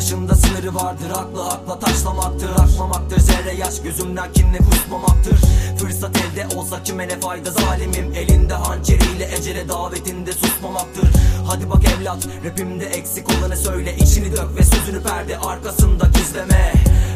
taşında sınırı vardır Aklı akla taşlamaktır. Akmamaktır zerre yaş gözümden kinle kusmamaktır. Fırsat elde olsa kime ne fayda? Zalimim Elinde hançeriyle ecele davetinde susmamaktır. Hadi bak evlat rapimde eksik olanı söyle. İçini dök ve sözünü perde arkasında gizleme.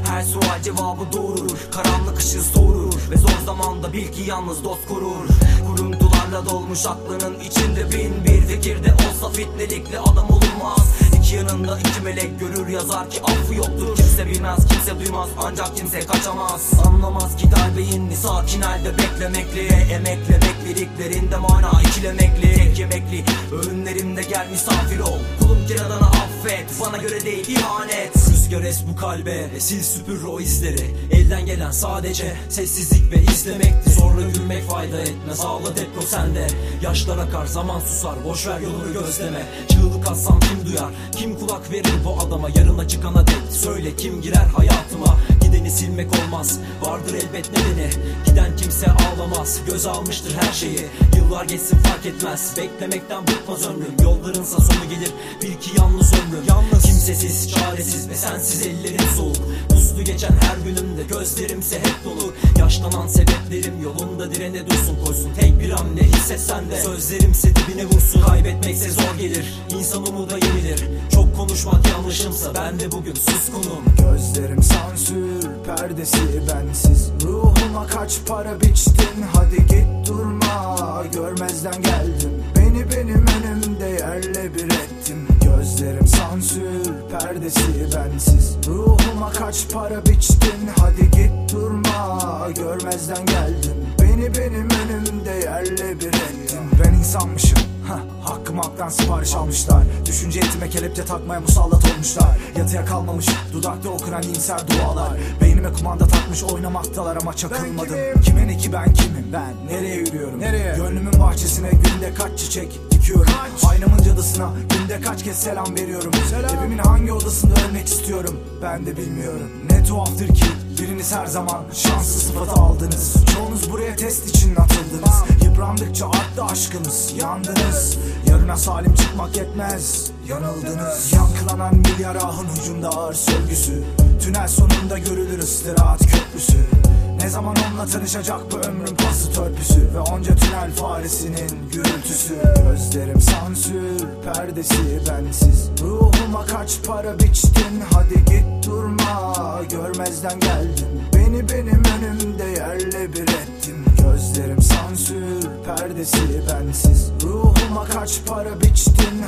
Her sual cevabı doğurur Karanlık ışığı soğurur Ve zor zamanda bil ki yalnız dost korur Kuruntularla dolmuş aklının içinde bin bir fikirde olsa fitnelikli adam olunmaz yanında iki melek görür yazar ki affı yoktur. Kimse bilmez kimse duymaz ancak kimse kaçamaz. Anlamaz ki darbeyinli sakin halde beklemekli. Emekle beklediklerinde mana ikilemekli. Tek yemekli öğünlerimde gel misafir ol. Kulum kiradana affet bana göre değil ihanet Rüzgar es bu kalbe. Ve sil süpür o izleri. Elden gelen sadece sessizlik ve izlemekti. Zorla gülmek fayda etmez. Ağla depro sende. Yaşlar akar zaman susar. Boş ver yolunu gözleme. Çığlık atsam kim duyar? Kim kulak verir bu adama? Yarına çıkana dek. Söyle kim girer hayatıma Gideni silmek olmaz. Vardır elbet nedeni Giden kimse ağlamaz. Göz almıştır her şeyi. Yıllar geçsin fark etmez. Beklemekten bıkmaz ömrüm. Yollarınsa sonu gelir. Bil ki yalnız ömrüm. Yalnız. Kimsesiz çaresiz ve sensiz ellerin soğuk. Puslu geçen her günümde gözlerimse hep dolu. Yaşlanan sebeplerim yolunda direne dursun koysun. Tek bir hamle hissetsen de. Sözlerimse dibine vursun. Kaybetmekse zor gelir. İnsan umuda yenilir. Çok konuşmak yanlışımsa ben de bugün suskunum. Gözlerim perdesi bensiz. Ruhuma kaç para biçtin? Hadi git durma Görmezden geldim. Beni benim önümde yerle bir ettin. Gözlerim sansür perdesi bensiz. Ruhuma kaç para biçtin? Hadi git durma Görmezden geldim beni benim önümde yerle bir ettin Ben insanmışım. Heh, hakkım haktan sipariş almışlar. Düşünce etime kelepçe takmaya musallat olmuşlar. Yatıya kalmamış dudakta okunan inser dualar. Beynime kumanda takmış oynamaktalar ama çakılmadım. Kime ne ki ben kimim? Ben nereye yürüyorum? Nereye? Gönlümün bahçesine günde kaç çiçek dikiyorum? Aynamın cadısına günde kaç kez selam veriyorum? Selam. Evimin hangi odasında ölmek istiyorum? Ben de bilmiyorum. Ne tuhaftır ki biriniz her zaman şanslı sıfatı aldınız. Çoğunuz buraya test için atıldınız. Yıprandıkça arttı aşkınız. Yandınız. Yarına salim çıkmak yetmez. Yanıldınız. Yankılanan milyar ahın ucunda ağır sövgüsü. Tünel sonunda görülür ıstirahat köprüsü. Ne zaman onunla tanışacak bu ömrün pası törpüsü? Ve onca tünel faresinin gürültüsü. Gözlerim sansür perdesi bensiz. Ruhuma kaç para biçtin? Hadi git durma. Görmezden geldin beni benim önümde yerle bir ettin Gözlerim sansür perdesi bensiz. Ruhuma kaç para biçtin